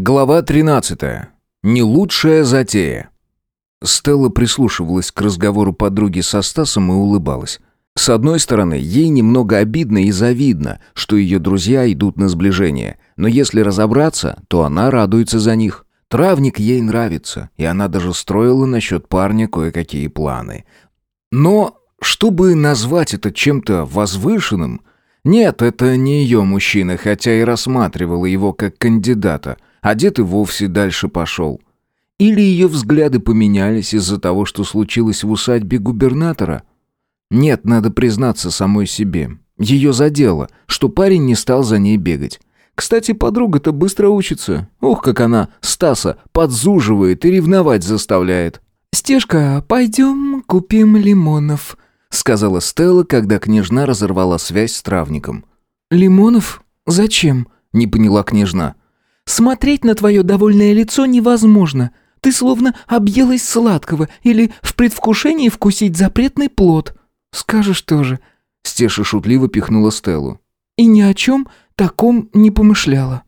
Глава 13. Не лучшая затея. Стелла прислушивалась к разговору подруги со Стасом и улыбалась. С одной стороны, ей немного обидно и завидно, что ее друзья идут на сближение, но если разобраться, то она радуется за них. Травник ей нравится, и она даже строила насчет парня кое-какие планы. Но, чтобы назвать это чем-то возвышенным, нет, это не ее мужчина, хотя и рассматривала его как кандидата – а дед и вовсе дальше пошел. Или ее взгляды поменялись из-за того, что случилось в усадьбе губернатора? Нет, надо признаться самой себе. Ее задело, что парень не стал за ней бегать. Кстати, подруга-то быстро учится. Ох, как она Стаса подзуживает и ревновать заставляет. «Стежка, пойдем купим лимонов», — сказала Стелла, когда княжна разорвала связь с травником. «Лимонов? Зачем?» — не поняла княжна. Смотреть на твое довольное лицо невозможно. Ты словно объелась сладкого или в предвкушении вкусить запретный плод. Скажешь тоже. Стеша шутливо пихнула Стеллу. И ни о чем таком не помышляла.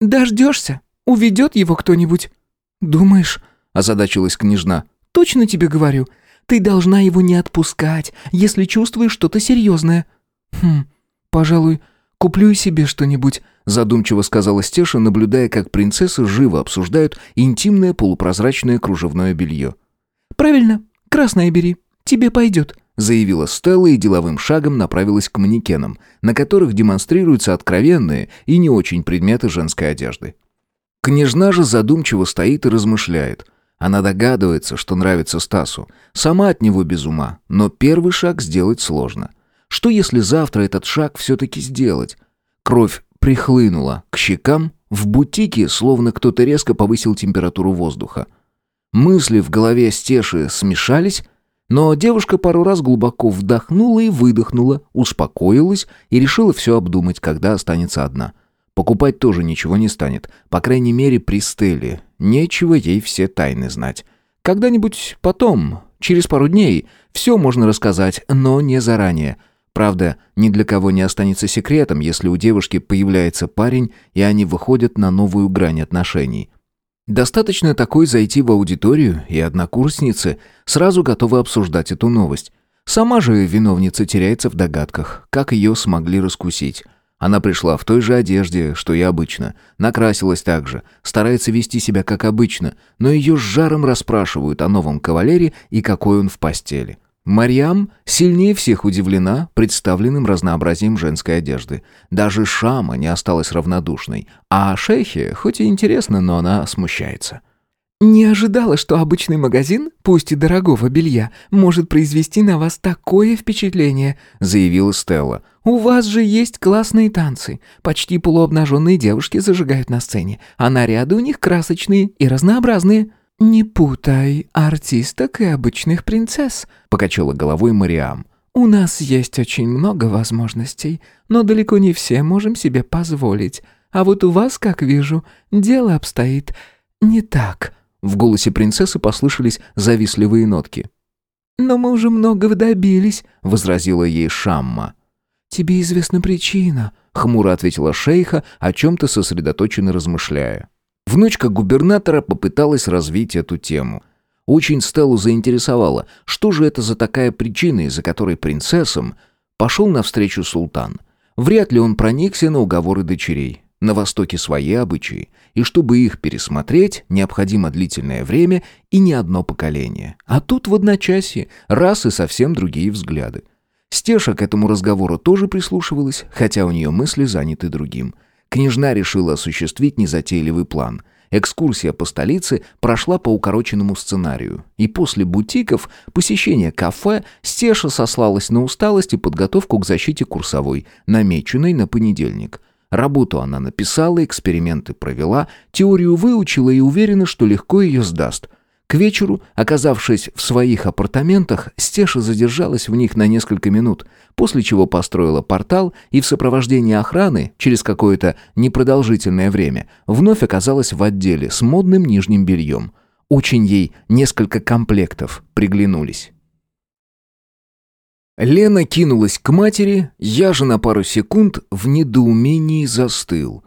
Дождешься? Уведет его кто-нибудь? Думаешь? Озадачилась княжна. Точно тебе говорю. Ты должна его не отпускать, если чувствуешь что-то серьезное. Хм, пожалуй, куплю и себе что-нибудь задумчиво сказала Стеша, наблюдая, как принцессы живо обсуждают интимное полупрозрачное кружевное белье. «Правильно, красное бери, тебе пойдет», заявила Стелла и деловым шагом направилась к манекенам, на которых демонстрируются откровенные и не очень предметы женской одежды. Княжна же задумчиво стоит и размышляет. Она догадывается, что нравится Стасу. Сама от него без ума, но первый шаг сделать сложно. Что если завтра этот шаг все-таки сделать? Кровь прихлынула к щекам, в бутике словно кто-то резко повысил температуру воздуха. Мысли в голове Стеши смешались, но девушка пару раз глубоко вдохнула и выдохнула, успокоилась и решила все обдумать, когда останется одна. Покупать тоже ничего не станет, по крайней мере при Стелле. Нечего ей все тайны знать. Когда-нибудь потом, через пару дней, все можно рассказать, но не заранее – Правда, ни для кого не останется секретом, если у девушки появляется парень, и они выходят на новую грань отношений. Достаточно такой зайти в аудиторию, и однокурсницы сразу готовы обсуждать эту новость. Сама же виновница теряется в догадках, как ее смогли раскусить. Она пришла в той же одежде, что и обычно, накрасилась так же, старается вести себя как обычно, но ее с жаром расспрашивают о новом кавалере и какой он в постели. Марьям сильнее всех удивлена представленным разнообразием женской одежды. Даже Шама не осталась равнодушной, а Шейхе, хоть и интересно, но она смущается. «Не ожидала, что обычный магазин, пусть и дорогого белья, может произвести на вас такое впечатление», — заявила Стелла. «У вас же есть классные танцы. Почти полуобнаженные девушки зажигают на сцене, а наряды у них красочные и разнообразные». «Не путай артисток и обычных принцесс», — покачала головой Мариам. «У нас есть очень много возможностей, но далеко не все можем себе позволить. А вот у вас, как вижу, дело обстоит не так». В голосе принцессы послышались завистливые нотки. «Но мы уже многого добились», — возразила ей Шамма. «Тебе известна причина», — хмуро ответила шейха, о чем-то сосредоточенно размышляя. Внучка губернатора попыталась развить эту тему. Очень Стеллу заинтересовало, что же это за такая причина, из-за которой принцессам пошел навстречу султан. Вряд ли он проникся на уговоры дочерей. На Востоке свои обычаи, и чтобы их пересмотреть, необходимо длительное время и не одно поколение. А тут в одночасье раз и совсем другие взгляды. Стеша к этому разговору тоже прислушивалась, хотя у нее мысли заняты другим – Княжна решила осуществить незатейливый план. Экскурсия по столице прошла по укороченному сценарию. И после бутиков, посещения кафе, Стеша сослалась на усталость и подготовку к защите курсовой, намеченной на понедельник. Работу она написала, эксперименты провела, теорию выучила и уверена, что легко ее сдаст. К вечеру, оказавшись в своих апартаментах, Стеша задержалась в них на несколько минут, после чего построила портал и в сопровождении охраны, через какое-то непродолжительное время, вновь оказалась в отделе с модным нижним бельем. Очень ей несколько комплектов приглянулись. Лена кинулась к матери, я же на пару секунд в недоумении застыл.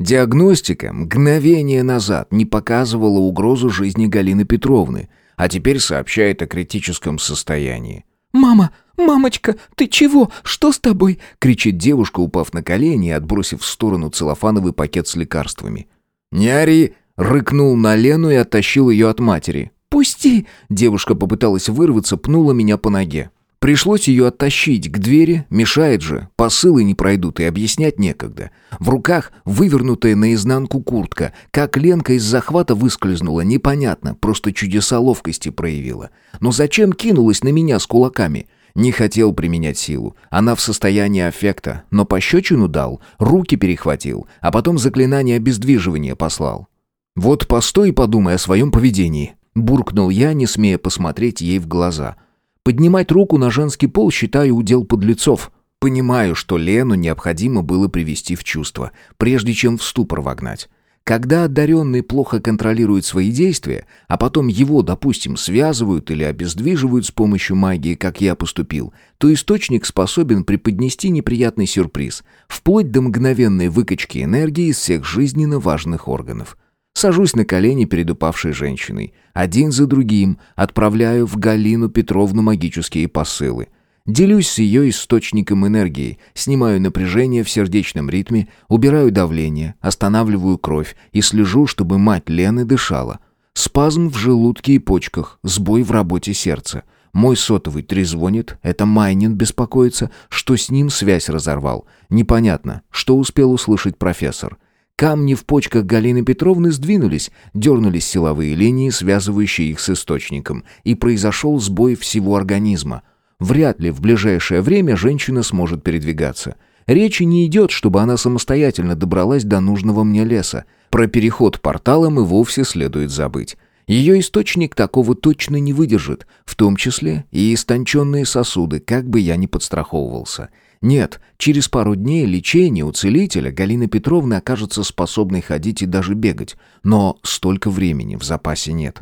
Диагностика мгновение назад не показывала угрозу жизни Галины Петровны, а теперь сообщает о критическом состоянии. «Мама, мамочка, ты чего? Что с тобой?» кричит девушка, упав на колени и отбросив в сторону целлофановый пакет с лекарствами. «Не ори!» — рыкнул на Лену и оттащил ее от матери. «Пусти!» Девушка попыталась вырваться, пнула меня по ноге. Пришлось ее оттащить к двери, мешает же, посылы не пройдут и объяснять некогда. В руках вывернутая наизнанку куртка, как Ленка из захвата выскользнула, непонятно, просто чудеса ловкости проявила. Но зачем кинулась на меня с кулаками? Не хотел применять силу. Она в состоянии аффекта, но пощечину дал, руки перехватил, а потом заклинание обездвиживания послал. «Вот постой и подумай о своем поведении», — буркнул я, не смея посмотреть ей в глаза — Поднимать руку на женский пол считаю удел подлецов. Понимаю, что Лену необходимо было привести в чувство, прежде чем в ступор вогнать. Когда одаренный плохо контролирует свои действия, а потом его, допустим, связывают или обездвиживают с помощью магии, как я поступил, то источник способен преподнести неприятный сюрприз, вплоть до мгновенной выкачки энергии из всех жизненно важных органов. Сажусь на колени перед упавшей женщиной. Один за другим отправляю в Галину Петровну магические посылы. Делюсь с ее источником энергии, снимаю напряжение в сердечном ритме, убираю давление, останавливаю кровь и слежу, чтобы мать Лены дышала. Спазм в желудке и почках, сбой в работе сердца. Мой сотовый трезвонит, это Майнин беспокоится, что с ним связь разорвал. Непонятно, что успел услышать профессор. Камни в почках Галины Петровны сдвинулись, дернулись силовые линии, связывающие их с источником, и произошел сбой всего организма. Вряд ли в ближайшее время женщина сможет передвигаться. Речи не идет, чтобы она самостоятельно добралась до нужного мне леса. Про переход порталом и вовсе следует забыть. Ее источник такого точно не выдержит, в том числе и истонченные сосуды, как бы я ни подстраховывался. Нет, через пару дней лечения у целителя Галина Петровна окажется способной ходить и даже бегать, но столько времени в запасе нет.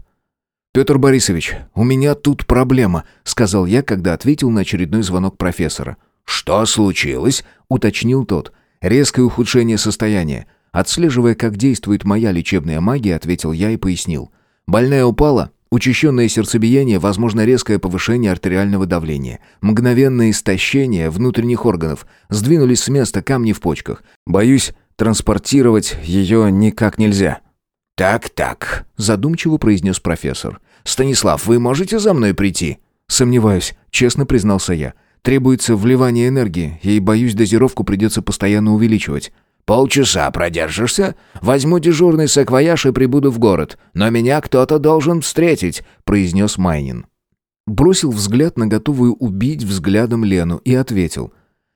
«Петр Борисович, у меня тут проблема», — сказал я, когда ответил на очередной звонок профессора. «Что случилось?» — уточнил тот. «Резкое ухудшение состояния. Отслеживая, как действует моя лечебная магия, ответил я и пояснил. Больная упала, Учащенное сердцебиение, возможно резкое повышение артериального давления, мгновенное истощение внутренних органов, сдвинулись с места камни в почках. Боюсь, транспортировать ее никак нельзя». «Так-так», — задумчиво произнес профессор. «Станислав, вы можете за мной прийти?» «Сомневаюсь», — честно признался я. «Требуется вливание энергии, и, боюсь, дозировку придется постоянно увеличивать. «Полчаса продержишься? Возьму дежурный саквояж и прибуду в город. Но меня кто-то должен встретить», — произнес Майнин. Бросил взгляд на готовую убить взглядом Лену и ответил.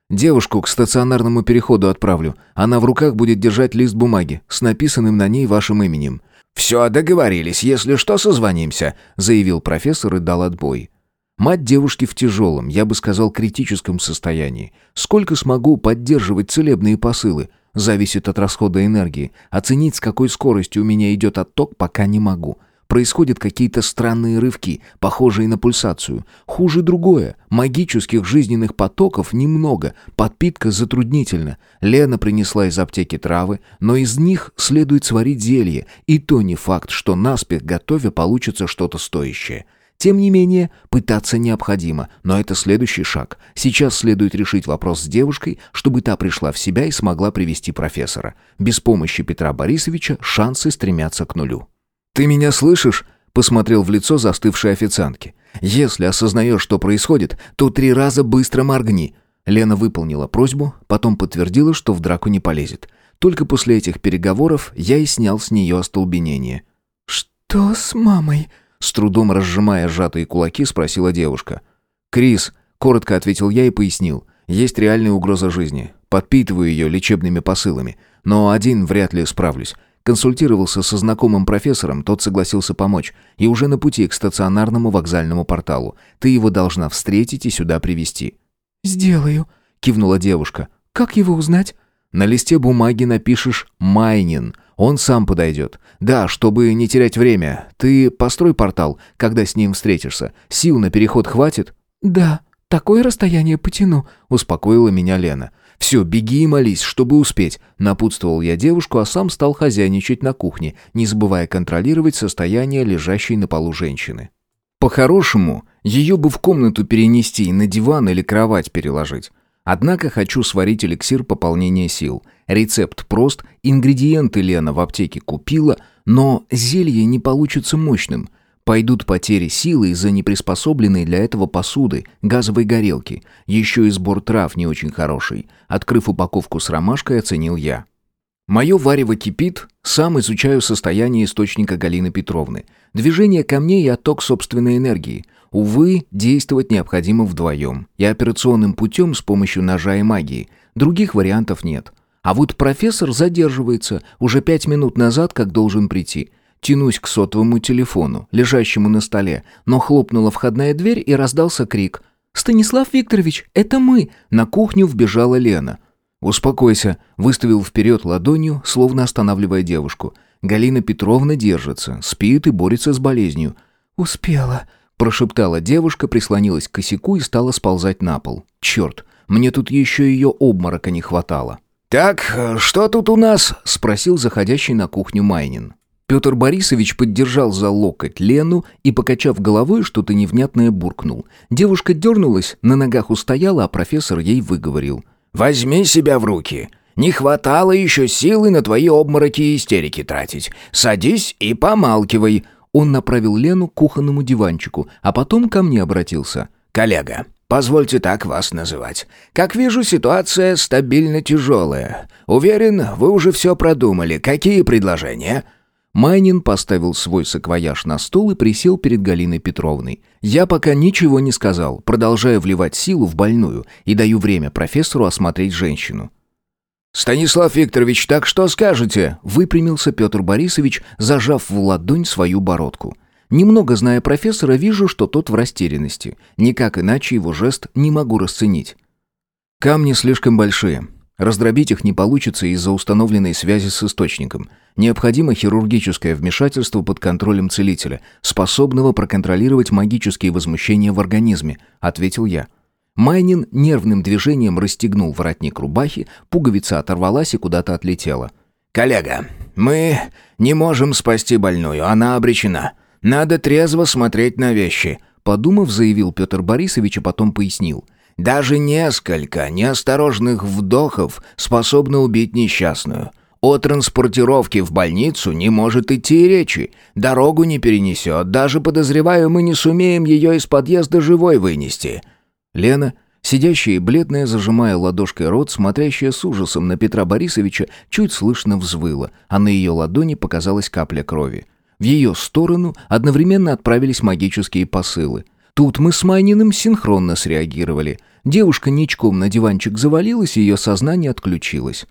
«Девушку к стационарному переходу отправлю. Она в руках будет держать лист бумаги с написанным на ней вашим именем». «Все, договорились. Если что, созвонимся», — заявил профессор и дал отбой. Мать девушки в тяжелом, я бы сказал, критическом состоянии. Сколько смогу поддерживать целебные посылы? Зависит от расхода энергии. Оценить, с какой скоростью у меня идет отток, пока не могу. Происходят какие-то странные рывки, похожие на пульсацию. Хуже другое. Магических жизненных потоков немного, подпитка затруднительна. Лена принесла из аптеки травы, но из них следует сварить зелье, и то не факт, что наспех готовя получится что-то стоящее. Тем не менее, пытаться необходимо, но это следующий шаг. Сейчас следует решить вопрос с девушкой, чтобы та пришла в себя и смогла привести профессора. Без помощи Петра Борисовича шансы стремятся к нулю. «Ты меня слышишь?» — посмотрел в лицо застывшей официантки. «Если осознаешь, что происходит, то три раза быстро моргни». Лена выполнила просьбу, потом подтвердила, что в драку не полезет. Только после этих переговоров я и снял с нее остолбенение. «Что с мамой?» С трудом разжимая сжатые кулаки, спросила девушка. «Крис», — коротко ответил я и пояснил. «Есть реальная угроза жизни. Подпитываю ее лечебными посылами. Но один вряд ли справлюсь. Консультировался со знакомым профессором, тот согласился помочь. И уже на пути к стационарному вокзальному порталу. Ты его должна встретить и сюда привести «Сделаю», — кивнула девушка. «Как его узнать?» «На листе бумаги напишешь «Майнин». Он сам подойдет. Да, чтобы не терять время. Ты построй портал, когда с ним встретишься. Сил на переход хватит? Да, такое расстояние потяну, успокоила меня Лена. «Все, беги и молись, чтобы успеть», — напутствовал я девушку, а сам стал хозяйничать на кухне, не забывая контролировать состояние лежащей на полу женщины. По-хорошему, ее бы в комнату перенести и на диван или кровать переложить. Однако хочу сварить эликсир пополнения сил. Рецепт прост, ингредиенты Лена в аптеке купила, но зелье не получится мощным. Пойдут потери силы из-за неприспособленной для этого посуды, газовой горелки. Еще и сбор трав не очень хороший. Открыв упаковку с ромашкой, оценил я. Мое варево кипит, сам изучаю состояние источника Галины Петровны. Движение камней и отток собственной энергии. Увы, действовать необходимо вдвоем. И операционным путем с помощью ножа и магии. Других вариантов нет. А вот профессор задерживается уже пять минут назад, как должен прийти. Тянусь к сотовому телефону, лежащему на столе, но хлопнула входная дверь и раздался крик. «Станислав Викторович, это мы!» На кухню вбежала Лена. «Успокойся», — выставил вперед ладонью, словно останавливая девушку. Галина Петровна держится, спит и борется с болезнью. «Успела», — прошептала девушка, прислонилась к косяку и стала сползать на пол. «Черт, мне тут еще ее обморока не хватало». «Так, что тут у нас?» — спросил заходящий на кухню Майнин. Петр Борисович поддержал за локоть Лену и, покачав головой, что-то невнятное буркнул. Девушка дернулась, на ногах устояла, а профессор ей выговорил. «Возьми себя в руки. Не хватало еще силы на твои обмороки и истерики тратить. Садись и помалкивай». Он направил Лену к кухонному диванчику, а потом ко мне обратился. «Коллега, позвольте так вас называть. Как вижу, ситуация стабильно тяжелая. Уверен, вы уже все продумали. Какие предложения?» Майнин поставил свой саквояж на стол и присел перед Галиной Петровной. Я пока ничего не сказал, продолжая вливать силу в больную и даю время профессору осмотреть женщину. «Станислав Викторович, так что скажете?» Выпрямился Петр Борисович, зажав в ладонь свою бородку. Немного зная профессора, вижу, что тот в растерянности. Никак иначе его жест не могу расценить. Камни слишком большие. Раздробить их не получится из-за установленной связи с источником. Необходимо хирургическое вмешательство под контролем целителя, способного проконтролировать магические возмущения в организме, ответил я. Майнин нервным движением расстегнул воротник рубахи, пуговица оторвалась и куда-то отлетела. «Коллега, мы не можем спасти больную, она обречена. Надо трезво смотреть на вещи», подумав, заявил Петр Борисович, а потом пояснил – даже несколько неосторожных вдохов способны убить несчастную. О транспортировке в больницу не может идти речи. Дорогу не перенесет. Даже, подозреваю, мы не сумеем ее из подъезда живой вынести». Лена, сидящая и бледная, зажимая ладошкой рот, смотрящая с ужасом на Петра Борисовича, чуть слышно взвыла, а на ее ладони показалась капля крови. В ее сторону одновременно отправились магические посылы – Тут мы с Майниным синхронно среагировали. Девушка ничком на диванчик завалилась, и ее сознание отключилось.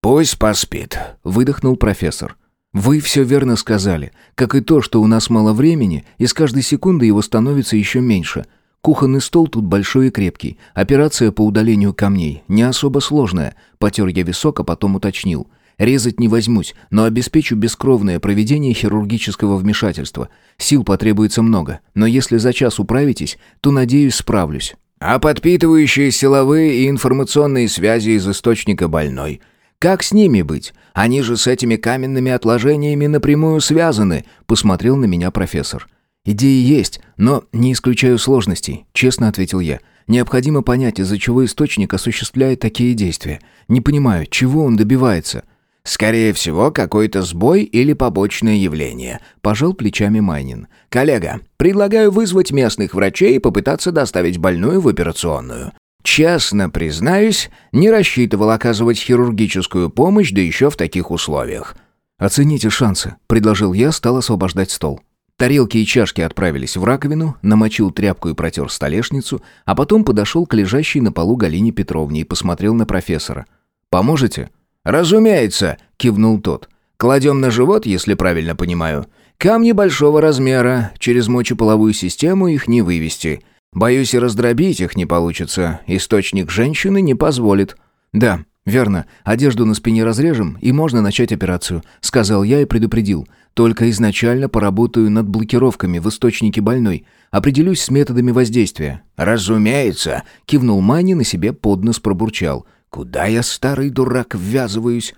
«Пусть поспит», — выдохнул профессор. «Вы все верно сказали. Как и то, что у нас мало времени, и с каждой секунды его становится еще меньше. Кухонный стол тут большой и крепкий. Операция по удалению камней не особо сложная», — потер я висок, а потом уточнил. Резать не возьмусь, но обеспечу бескровное проведение хирургического вмешательства. Сил потребуется много, но если за час управитесь, то, надеюсь, справлюсь». «А подпитывающие силовые и информационные связи из источника больной? Как с ними быть? Они же с этими каменными отложениями напрямую связаны», — посмотрел на меня профессор. «Идеи есть, но не исключаю сложностей», — честно ответил я. «Необходимо понять, из-за чего источник осуществляет такие действия. Не понимаю, чего он добивается». Скорее всего, какой-то сбой или побочное явление, пожал плечами Майнин. Коллега, предлагаю вызвать местных врачей и попытаться доставить больную в операционную. Честно признаюсь, не рассчитывал оказывать хирургическую помощь, да еще в таких условиях. Оцените шансы, предложил я, стал освобождать стол. Тарелки и чашки отправились в раковину, намочил тряпку и протер столешницу, а потом подошел к лежащей на полу Галине Петровне и посмотрел на профессора. «Поможете?» «Разумеется», — кивнул тот. «Кладем на живот, если правильно понимаю. Камни большого размера, через мочеполовую систему их не вывести. Боюсь, и раздробить их не получится. Источник женщины не позволит». «Да, верно. Одежду на спине разрежем, и можно начать операцию», — сказал я и предупредил. «Только изначально поработаю над блокировками в источнике больной. Определюсь с методами воздействия». «Разумеется», — кивнул Мани на себе под нос пробурчал. Куда я, старый дурак, ввязываюсь?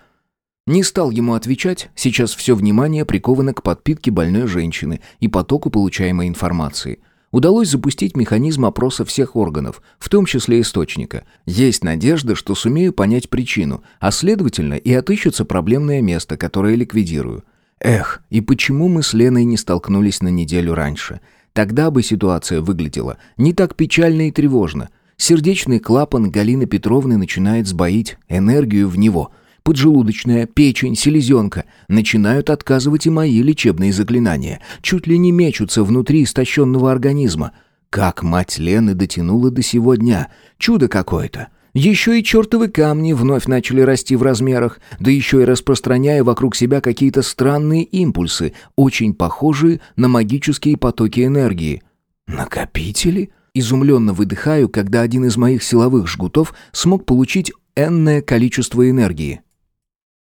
Не стал ему отвечать, сейчас все внимание приковано к подпитке больной женщины и потоку получаемой информации. Удалось запустить механизм опроса всех органов, в том числе источника. Есть надежда, что сумею понять причину, а следовательно и отыщется проблемное место, которое ликвидирую. Эх, и почему мы с Леной не столкнулись на неделю раньше? Тогда бы ситуация выглядела не так печально и тревожно. Сердечный клапан Галины Петровны начинает сбоить энергию в него. Поджелудочная, печень, селезенка начинают отказывать и мои лечебные заклинания. Чуть ли не мечутся внутри истощенного организма. Как мать Лены дотянула до сего дня. Чудо какое-то. Еще и чертовы камни вновь начали расти в размерах, да еще и распространяя вокруг себя какие-то странные импульсы, очень похожие на магические потоки энергии. «Накопители?» Изумленно выдыхаю, когда один из моих силовых жгутов смог получить энное количество энергии.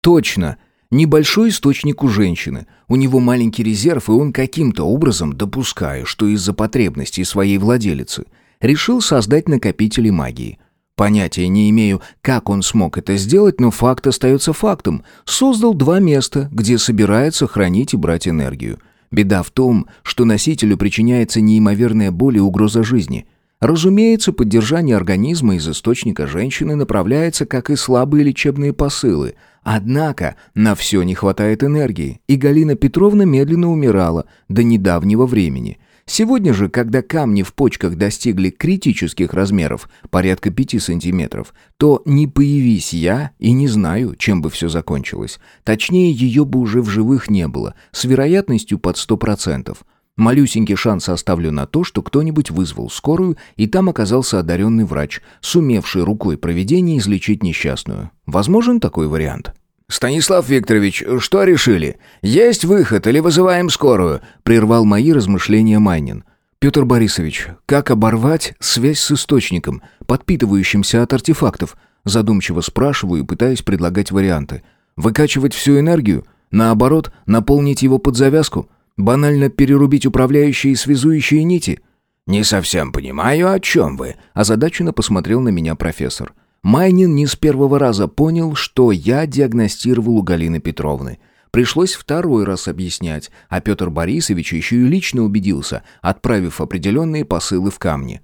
«Точно!» Небольшой источник у женщины. У него маленький резерв, и он каким-то образом, допускаю, что из-за потребностей своей владелицы, решил создать накопители магии. Понятия не имею, как он смог это сделать, но факт остается фактом. Создал два места, где собирается хранить и брать энергию. Беда в том, что носителю причиняется неимоверная боль и угроза жизни. Разумеется, поддержание организма из источника женщины направляется, как и слабые лечебные посылы. Однако на все не хватает энергии, и Галина Петровна медленно умирала до недавнего времени – Сегодня же, когда камни в почках достигли критических размеров, порядка пяти сантиметров, то не появись я и не знаю, чем бы все закончилось. Точнее, ее бы уже в живых не было, с вероятностью под сто процентов. Малюсенький шанс оставлю на то, что кто-нибудь вызвал скорую, и там оказался одаренный врач, сумевший рукой проведения излечить несчастную. Возможен такой вариант? «Станислав Викторович, что решили? Есть выход или вызываем скорую?» — прервал мои размышления Майнин. «Петр Борисович, как оборвать связь с источником, подпитывающимся от артефактов?» Задумчиво спрашиваю и пытаюсь предлагать варианты. «Выкачивать всю энергию? Наоборот, наполнить его под завязку? Банально перерубить управляющие и связующие нити?» «Не совсем понимаю, о чем вы», — озадаченно посмотрел на меня профессор. Майнин не с первого раза понял, что я диагностировал у Галины Петровны. Пришлось второй раз объяснять, а Петр Борисович еще и лично убедился, отправив определенные посылы в камни.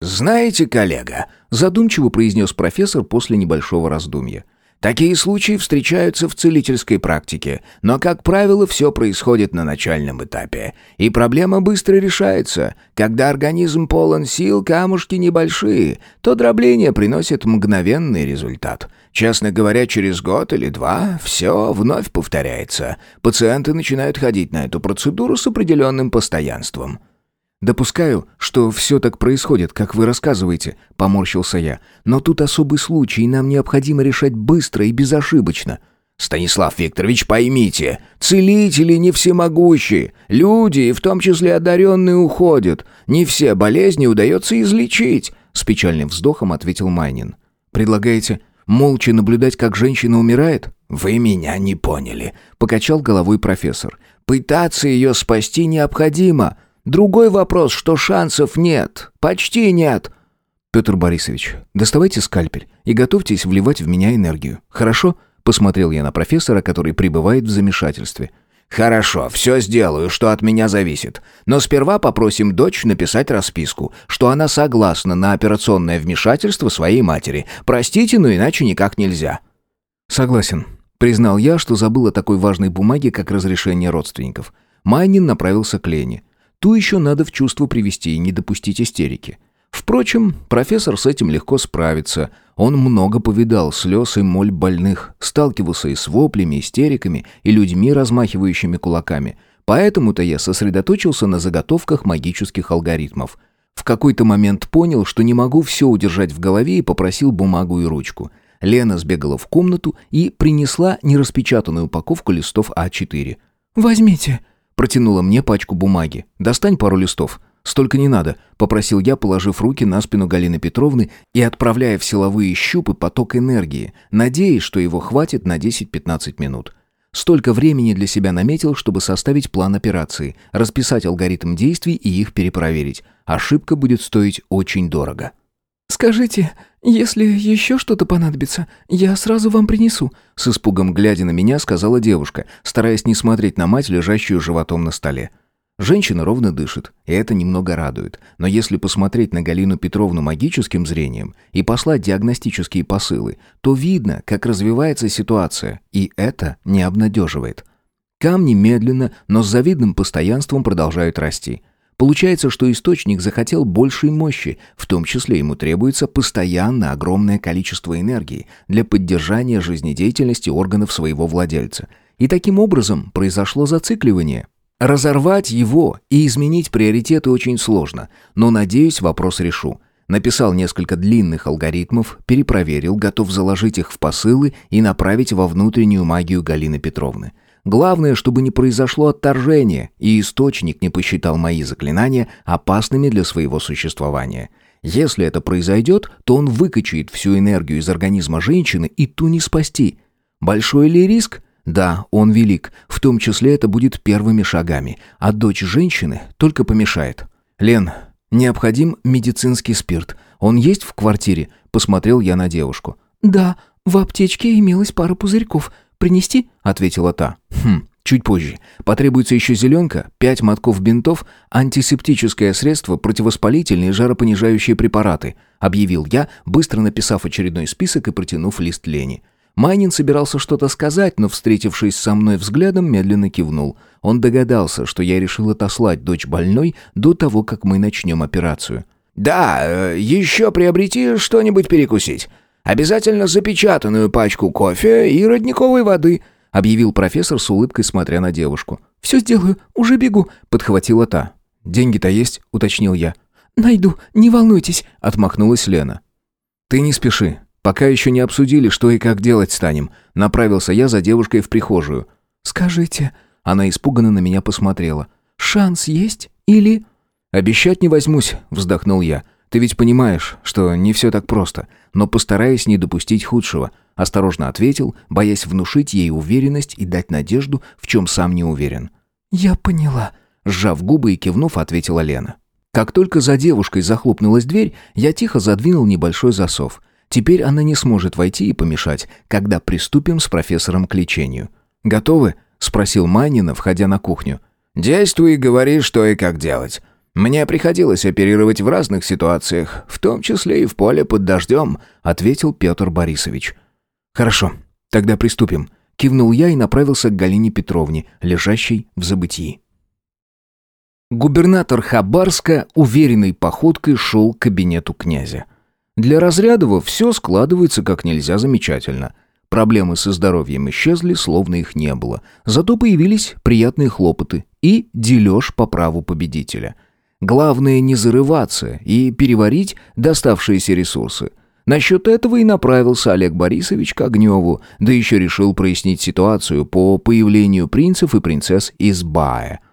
«Знаете, коллега», — задумчиво произнес профессор после небольшого раздумья, Такие случаи встречаются в целительской практике, но, как правило, все происходит на начальном этапе. И проблема быстро решается. Когда организм полон сил, камушки небольшие, то дробление приносит мгновенный результат. Честно говоря, через год или два все вновь повторяется. Пациенты начинают ходить на эту процедуру с определенным постоянством. «Допускаю, что все так происходит, как вы рассказываете», — поморщился я. «Но тут особый случай, и нам необходимо решать быстро и безошибочно». «Станислав Викторович, поймите, целители не всемогущие. Люди, в том числе одаренные, уходят. Не все болезни удается излечить», — с печальным вздохом ответил Майнин. «Предлагаете молча наблюдать, как женщина умирает?» «Вы меня не поняли», — покачал головой профессор. «Пытаться ее спасти необходимо». Другой вопрос, что шансов нет. Почти нет. Петр Борисович, доставайте скальпель и готовьтесь вливать в меня энергию. Хорошо? Посмотрел я на профессора, который пребывает в замешательстве. «Хорошо, все сделаю, что от меня зависит. Но сперва попросим дочь написать расписку, что она согласна на операционное вмешательство своей матери. Простите, но иначе никак нельзя». «Согласен», — признал я, что забыл о такой важной бумаге, как разрешение родственников. Майнин направился к Лене. Ту еще надо в чувство привести и не допустить истерики. Впрочем, профессор с этим легко справится. Он много повидал слез и моль больных, сталкивался и с воплями, истериками, и людьми, размахивающими кулаками. Поэтому-то я сосредоточился на заготовках магических алгоритмов. В какой-то момент понял, что не могу все удержать в голове и попросил бумагу и ручку. Лена сбегала в комнату и принесла нераспечатанную упаковку листов А4. «Возьмите», Протянула мне пачку бумаги. «Достань пару листов». «Столько не надо», — попросил я, положив руки на спину Галины Петровны и отправляя в силовые щупы поток энергии, надеясь, что его хватит на 10-15 минут. Столько времени для себя наметил, чтобы составить план операции, расписать алгоритм действий и их перепроверить. Ошибка будет стоить очень дорого. «Скажите, «Если еще что-то понадобится, я сразу вам принесу», с испугом глядя на меня, сказала девушка, стараясь не смотреть на мать, лежащую животом на столе. Женщина ровно дышит, и это немного радует. Но если посмотреть на Галину Петровну магическим зрением и послать диагностические посылы, то видно, как развивается ситуация, и это не обнадеживает. Камни медленно, но с завидным постоянством продолжают расти. Получается, что источник захотел большей мощи, в том числе ему требуется постоянно огромное количество энергии для поддержания жизнедеятельности органов своего владельца. И таким образом произошло зацикливание. Разорвать его и изменить приоритеты очень сложно, но, надеюсь, вопрос решу. Написал несколько длинных алгоритмов, перепроверил, готов заложить их в посылы и направить во внутреннюю магию Галины Петровны. Главное, чтобы не произошло отторжение, и источник не посчитал мои заклинания опасными для своего существования. Если это произойдет, то он выкачает всю энергию из организма женщины и ту не спасти. Большой ли риск? Да, он велик, в том числе это будет первыми шагами, а дочь женщины только помешает. «Лен, необходим медицинский спирт. Он есть в квартире?» Посмотрел я на девушку. «Да, в аптечке имелось пара пузырьков. Принести?» Ответила та. «Хм, чуть позже. Потребуется еще зеленка, пять мотков бинтов, антисептическое средство, противовоспалительные жаропонижающие препараты», объявил я, быстро написав очередной список и протянув лист Лене. Майнин собирался что-то сказать, но, встретившись со мной взглядом, медленно кивнул. Он догадался, что я решил отослать дочь больной до того, как мы начнем операцию. «Да, э, еще приобрети что-нибудь перекусить. Обязательно запечатанную пачку кофе и родниковой воды», объявил профессор с улыбкой, смотря на девушку. «Все сделаю, уже бегу», подхватила та. «Деньги-то есть?» — уточнил я. «Найду, не волнуйтесь», — отмахнулась Лена. «Ты не спеши. Пока еще не обсудили, что и как делать станем. Направился я за девушкой в прихожую. «Скажите...» Она испуганно на меня посмотрела. «Шанс есть? Или...» «Обещать не возьмусь», — вздохнул я. «Ты ведь понимаешь, что не все так просто, но постараюсь не допустить худшего», — осторожно ответил, боясь внушить ей уверенность и дать надежду, в чем сам не уверен. «Я поняла», — сжав губы и кивнув, ответила Лена. Как только за девушкой захлопнулась дверь, я тихо задвинул небольшой засов — Теперь она не сможет войти и помешать, когда приступим с профессором к лечению. «Готовы?» — спросил Майнина, входя на кухню. «Действуй и говори, что и как делать. Мне приходилось оперировать в разных ситуациях, в том числе и в поле под дождем», — ответил Петр Борисович. «Хорошо, тогда приступим», — кивнул я и направился к Галине Петровне, лежащей в забытии. Губернатор Хабарска уверенной походкой шел к кабинету князя. Для Разрядова все складывается как нельзя замечательно. Проблемы со здоровьем исчезли, словно их не было. Зато появились приятные хлопоты и дележ по праву победителя. Главное не зарываться и переварить доставшиеся ресурсы. Насчет этого и направился Олег Борисович к Огневу, да еще решил прояснить ситуацию по появлению принцев и принцесс из Бая –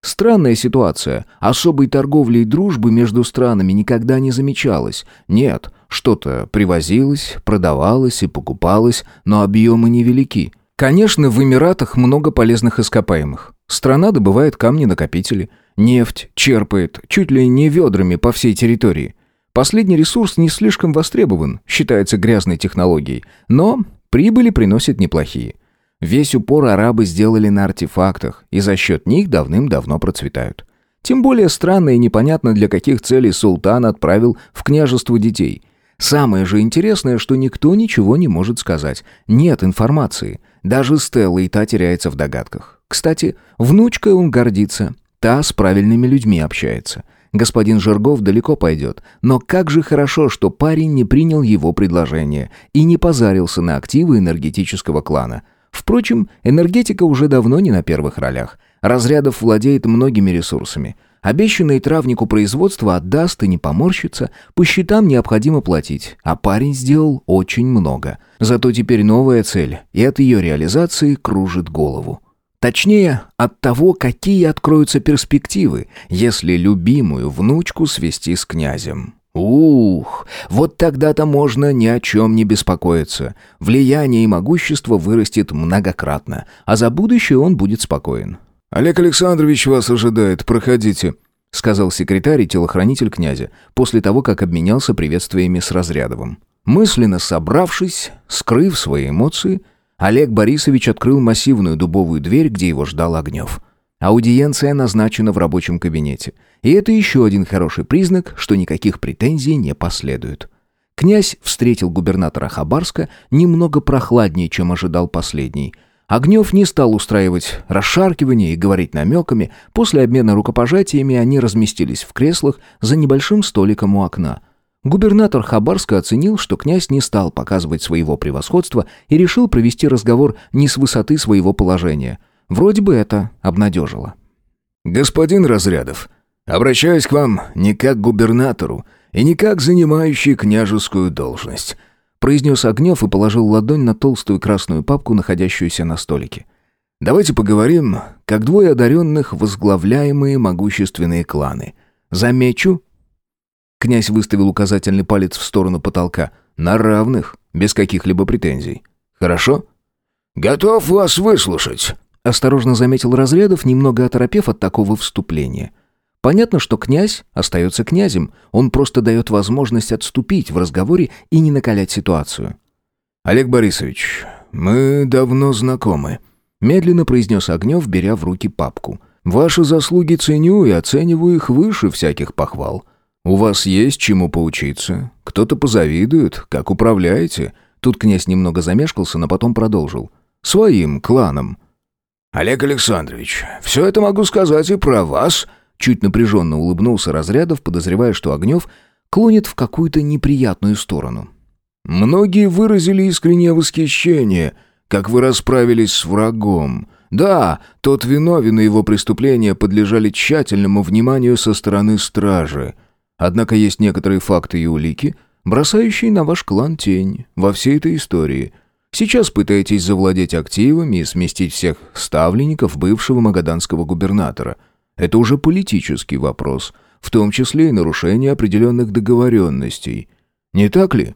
Странная ситуация. Особой торговли и дружбы между странами никогда не замечалось. Нет, что-то привозилось, продавалось и покупалось, но объемы невелики. Конечно, в Эмиратах много полезных ископаемых. Страна добывает камни-накопители, нефть черпает чуть ли не ведрами по всей территории. Последний ресурс не слишком востребован, считается грязной технологией, но прибыли приносит неплохие. Весь упор арабы сделали на артефактах, и за счет них давным-давно процветают. Тем более странно и непонятно, для каких целей султан отправил в княжество детей. Самое же интересное, что никто ничего не может сказать. Нет информации. Даже Стелла и та теряется в догадках. Кстати, внучкой он гордится. Та с правильными людьми общается. Господин Жиргов далеко пойдет, но как же хорошо, что парень не принял его предложение и не позарился на активы энергетического клана – Впрочем, энергетика уже давно не на первых ролях. Разрядов владеет многими ресурсами. Обещанный травнику производства отдаст и не поморщится, по счетам необходимо платить, а парень сделал очень много. Зато теперь новая цель, и от ее реализации кружит голову. Точнее, от того, какие откроются перспективы, если любимую внучку свести с князем. Ух, вот тогда-то можно ни о чем не беспокоиться. Влияние и могущество вырастет многократно, а за будущее он будет спокоен. «Олег Александрович вас ожидает, проходите», — сказал секретарь и телохранитель князя, после того, как обменялся приветствиями с Разрядовым. Мысленно собравшись, скрыв свои эмоции, Олег Борисович открыл массивную дубовую дверь, где его ждал Огнев. Аудиенция назначена в рабочем кабинете. И это еще один хороший признак, что никаких претензий не последует. Князь встретил губернатора Хабарска немного прохладнее, чем ожидал последний. Огнев не стал устраивать расшаркивания и говорить намеками. После обмена рукопожатиями они разместились в креслах за небольшим столиком у окна. Губернатор Хабарска оценил, что князь не стал показывать своего превосходства и решил провести разговор не с высоты своего положения – Вроде бы это обнадежило. «Господин Разрядов, обращаюсь к вам не как к губернатору и не как занимающий княжескую должность», произнес Огнев и положил ладонь на толстую красную папку, находящуюся на столике. «Давайте поговорим, как двое одаренных, возглавляемые могущественные кланы. Замечу...» Князь выставил указательный палец в сторону потолка. «На равных, без каких-либо претензий. Хорошо?» «Готов вас выслушать», Осторожно заметил Разрядов, немного оторопев от такого вступления. Понятно, что князь остается князем, он просто дает возможность отступить в разговоре и не накалять ситуацию. «Олег Борисович, мы давно знакомы», — медленно произнес Огнев, беря в руки папку. «Ваши заслуги ценю и оцениваю их выше всяких похвал. У вас есть чему поучиться. Кто-то позавидует, как управляете». Тут князь немного замешкался, но потом продолжил. «Своим кланом». «Олег Александрович, все это могу сказать и про вас», чуть напряженно улыбнулся Разрядов, подозревая, что Огнев клонит в какую-то неприятную сторону. «Многие выразили искреннее восхищение, как вы расправились с врагом. Да, тот виновен и его преступления подлежали тщательному вниманию со стороны стражи. Однако есть некоторые факты и улики, бросающие на ваш клан тень во всей этой истории». Сейчас пытаетесь завладеть активами и сместить всех ставленников бывшего магаданского губернатора. Это уже политический вопрос, в том числе и нарушение определенных договоренностей. Не так ли?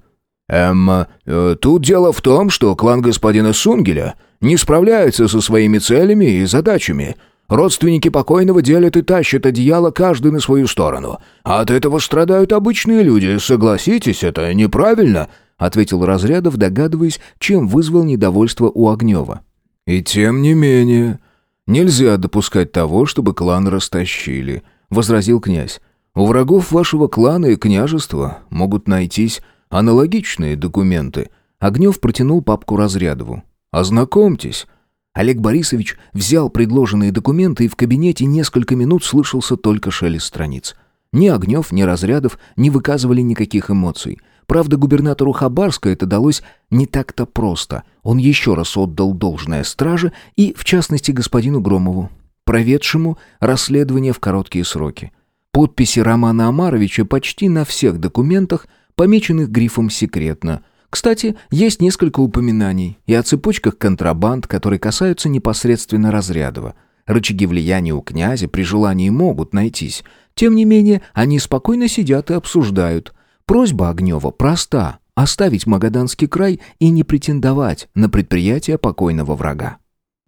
Эм, э, тут дело в том, что клан господина Сунгеля не справляется со своими целями и задачами. Родственники покойного делят и тащат одеяло каждый на свою сторону. От этого страдают обычные люди, согласитесь, это неправильно – ответил Разрядов, догадываясь, чем вызвал недовольство у Огнева. «И тем не менее, нельзя допускать того, чтобы клан растащили», — возразил князь. «У врагов вашего клана и княжества могут найтись аналогичные документы». Огнев протянул папку Разрядову. «Ознакомьтесь». Олег Борисович взял предложенные документы и в кабинете несколько минут слышался только шелест страниц. Ни Огнев, ни Разрядов не выказывали никаких эмоций — Правда, губернатору Хабарска это далось не так-то просто. Он еще раз отдал должное страже и, в частности, господину Громову, проведшему расследование в короткие сроки. Подписи Романа Амаровича почти на всех документах, помеченных грифом «секретно», кстати, есть несколько упоминаний и о цепочках контрабанд, которые касаются непосредственно Разрядова. Рычаги влияния у князя при желании могут найтись. Тем не менее, они спокойно сидят и обсуждают – Просьба Огнева проста – оставить Магаданский край и не претендовать на предприятие покойного врага.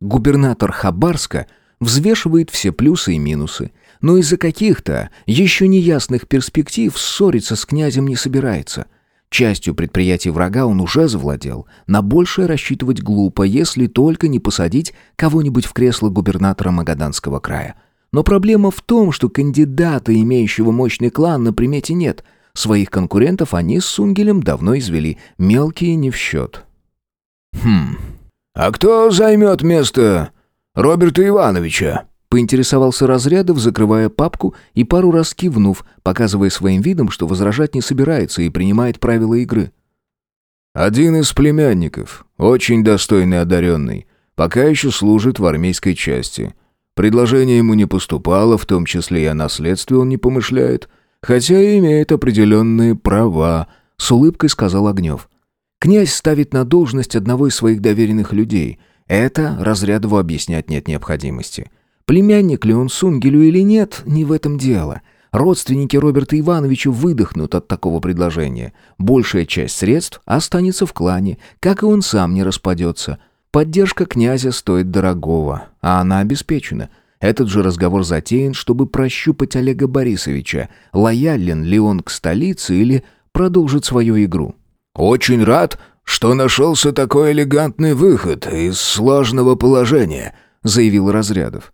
Губернатор Хабарска взвешивает все плюсы и минусы, но из-за каких-то еще неясных перспектив ссориться с князем не собирается. Частью предприятий врага он уже завладел, на большее рассчитывать глупо, если только не посадить кого-нибудь в кресло губернатора Магаданского края. Но проблема в том, что кандидата, имеющего мощный клан, на примете нет – Своих конкурентов они с Сунгелем давно извели, мелкие не в счет. «Хм, а кто займет место Роберта Ивановича?» Поинтересовался Разрядов, закрывая папку и пару раз кивнув, показывая своим видом, что возражать не собирается и принимает правила игры. «Один из племянников, очень достойный одаренный, пока еще служит в армейской части. Предложение ему не поступало, в том числе и о наследстве он не помышляет» хотя и имеет определенные права», — с улыбкой сказал Огнев. «Князь ставит на должность одного из своих доверенных людей. Это Разрядову объяснять нет необходимости. Племянник ли он Сунгелю или нет, не в этом дело». Родственники Роберта Ивановича выдохнут от такого предложения. Большая часть средств останется в клане, как и он сам не распадется. Поддержка князя стоит дорогого, а она обеспечена — этот же разговор затеян, чтобы прощупать Олега Борисовича, лоялен ли он к столице или продолжит свою игру. «Очень рад, что нашелся такой элегантный выход из сложного положения», — заявил Разрядов.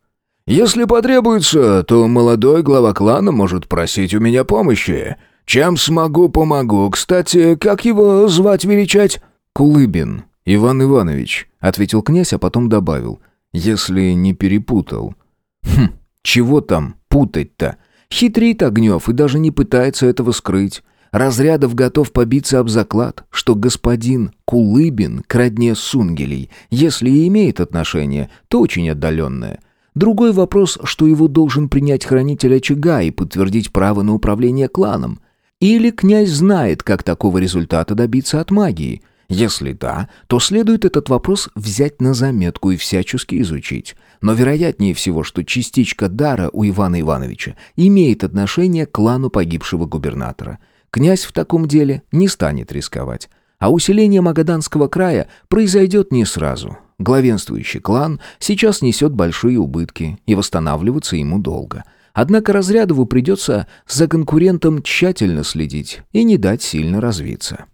«Если потребуется, то молодой глава клана может просить у меня помощи. Чем смогу, помогу. Кстати, как его звать величать?» «Кулыбин, Иван Иванович», — ответил князь, а потом добавил, «если не перепутал». «Хм, чего там путать-то? Хитрит Огнев и даже не пытается этого скрыть. Разрядов готов побиться об заклад, что господин Кулыбин к родне Сунгелей, если и имеет отношение, то очень отдаленное. Другой вопрос, что его должен принять хранитель очага и подтвердить право на управление кланом. Или князь знает, как такого результата добиться от магии. Если да, то следует этот вопрос взять на заметку и всячески изучить. Но вероятнее всего, что частичка дара у Ивана Ивановича имеет отношение к клану погибшего губернатора – Князь в таком деле не станет рисковать. А усиление Магаданского края произойдет не сразу. Главенствующий клан сейчас несет большие убытки, и восстанавливаться ему долго. Однако Разрядову придется за конкурентом тщательно следить и не дать сильно развиться.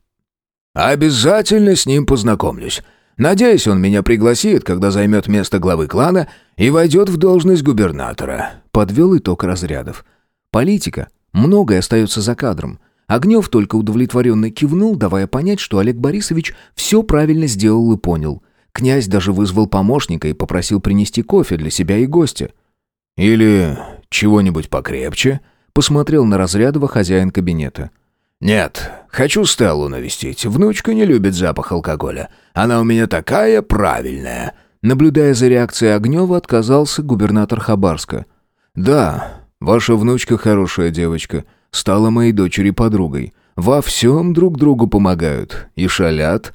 «Обязательно с ним познакомлюсь. Надеюсь, он меня пригласит, когда займет место главы клана и войдет в должность губернатора», — подвел итог Разрядов. Политика. Многое остается за кадром. Огнев только удовлетворенно кивнул, давая понять, что Олег Борисович все правильно сделал и понял. Князь даже вызвал помощника и попросил принести кофе для себя и гостя. «Или чего-нибудь покрепче?» — посмотрел на Разрядова хозяин кабинета. «Нет, хочу Стеллу навестить. Внучка не любит запах алкоголя. Она у меня такая правильная». Наблюдая за реакцией Огнева, отказался губернатор Хабарска. «Да, ваша внучка хорошая девочка стала моей дочери подругой. Во всем друг другу помогают. И шалят.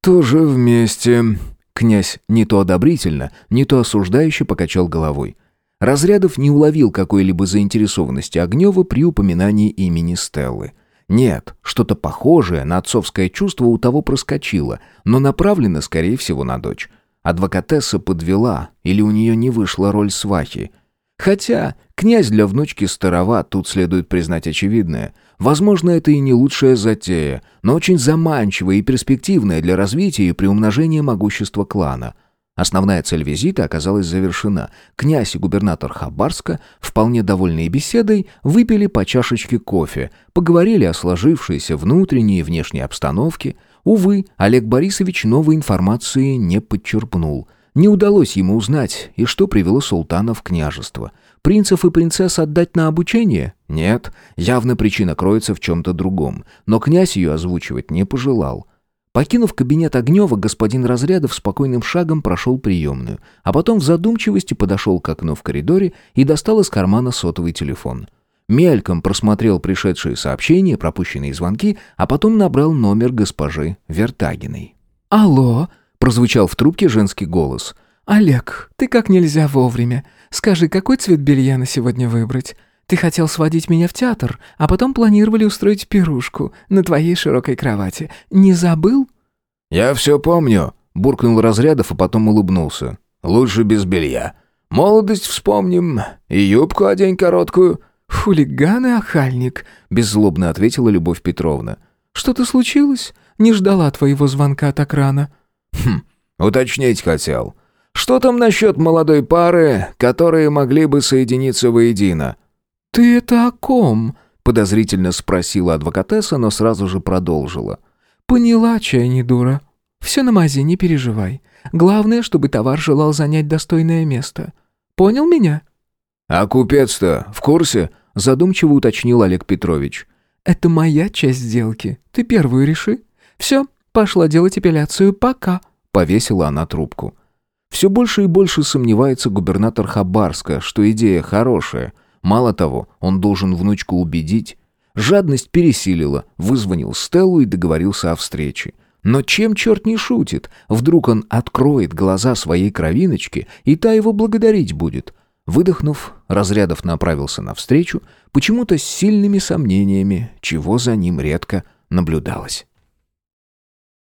Тоже вместе. Князь не то одобрительно, не то осуждающе покачал головой. Разрядов не уловил какой-либо заинтересованности Огнева при упоминании имени Стеллы. Нет, что-то похожее на отцовское чувство у того проскочило, но направлено, скорее всего, на дочь. Адвокатесса подвела, или у нее не вышла роль свахи – Хотя князь для внучки староват, тут следует признать очевидное. Возможно, это и не лучшая затея, но очень заманчивая и перспективная для развития и приумножения могущества клана. Основная цель визита оказалась завершена. Князь и губернатор Хабарска, вполне довольные беседой, выпили по чашечке кофе, поговорили о сложившейся внутренней и внешней обстановке. Увы, Олег Борисович новой информации не подчерпнул – не удалось ему узнать, и что привело султана в княжество. Принцев и принцесс отдать на обучение? Нет, явно причина кроется в чем-то другом, но князь ее озвучивать не пожелал. Покинув кабинет Огнева, господин Разрядов спокойным шагом прошел приемную, а потом в задумчивости подошел к окну в коридоре и достал из кармана сотовый телефон. Мельком просмотрел пришедшие сообщения, пропущенные звонки, а потом набрал номер госпожи Вертагиной. «Алло!» Прозвучал в трубке женский голос. «Олег, ты как нельзя вовремя. Скажи, какой цвет белья на сегодня выбрать? Ты хотел сводить меня в театр, а потом планировали устроить пирушку на твоей широкой кровати. Не забыл?» «Я все помню», — буркнул Разрядов, а потом улыбнулся. «Лучше без белья. Молодость вспомним и юбку одень короткую». «Хулиган и охальник», — беззлобно ответила Любовь Петровна. «Что-то случилось? Не ждала твоего звонка так рано». «Хм, уточнить хотел. Что там насчет молодой пары, которые могли бы соединиться воедино?» «Ты это о ком?» — подозрительно спросила адвокатесса, но сразу же продолжила. «Поняла, чай не дура. Все на мази, не переживай. Главное, чтобы товар желал занять достойное место. Понял меня?» «А купец-то в курсе?» — задумчиво уточнил Олег Петрович. «Это моя часть сделки. Ты первую реши. Все, Пошла делать эпиляцию, пока». Повесила она трубку. Все больше и больше сомневается губернатор Хабарска, что идея хорошая. Мало того, он должен внучку убедить. Жадность пересилила, вызвонил Стеллу и договорился о встрече. Но чем черт не шутит? Вдруг он откроет глаза своей кровиночке, и та его благодарить будет. Выдохнув, Разрядов направился навстречу, почему-то с сильными сомнениями, чего за ним редко наблюдалось.